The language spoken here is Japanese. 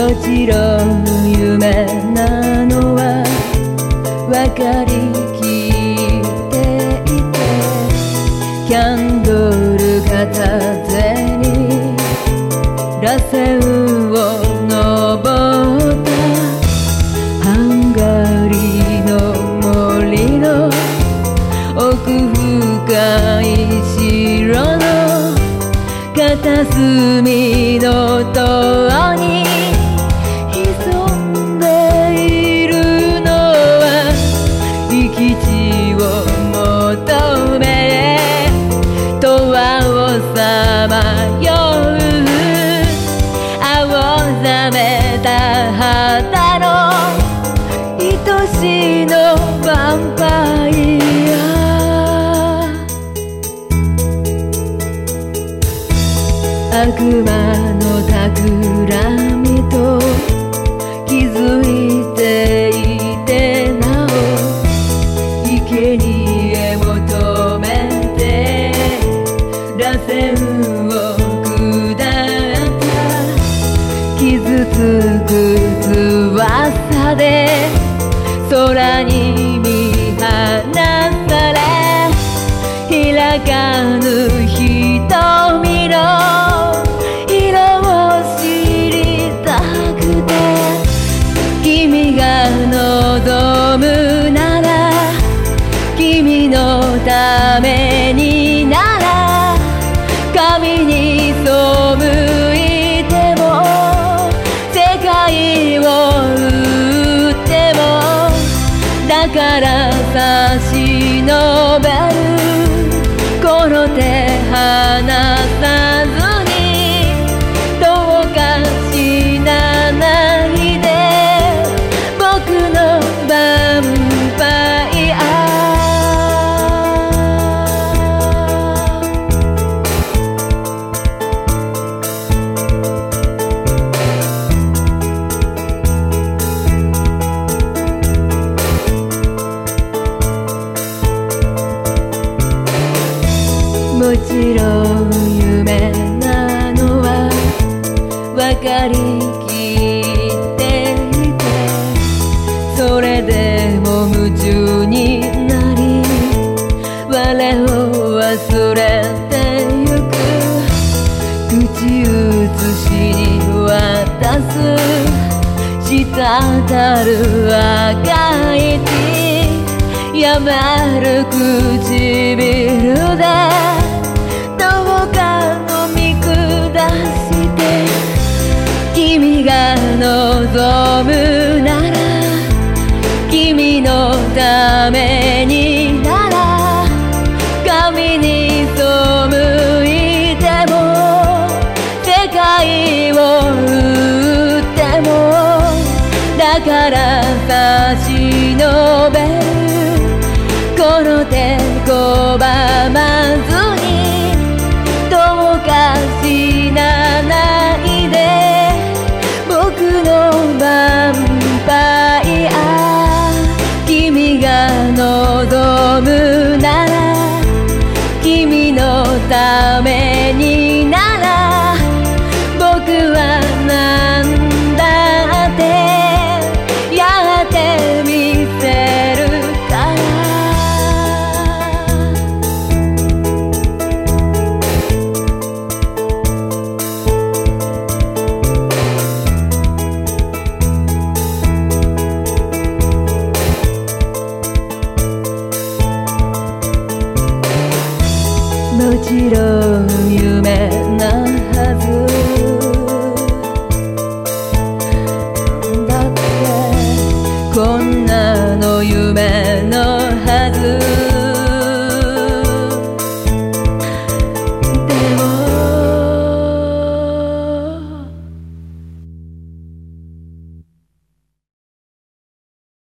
もちろん夢なのは分かりきっていてキャンドル片手に螺旋を登ったハンガリーの森の奥深い城の片隅の生き地を求め永遠をさまよう青ざめた肌の愛しのヴァンパイア悪魔の企つく翼で空に見放され開かぬ瞳のから差し伸べる。もちろん夢なのは分かりきっていてそれでも夢中になり我を忘れてゆく口移しに渡す滴る赤い血やまる唇でが望む君が望むなら君のためになる。夢。